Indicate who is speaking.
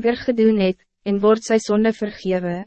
Speaker 1: weer gedoen het, en wordt sy zonde vergewe.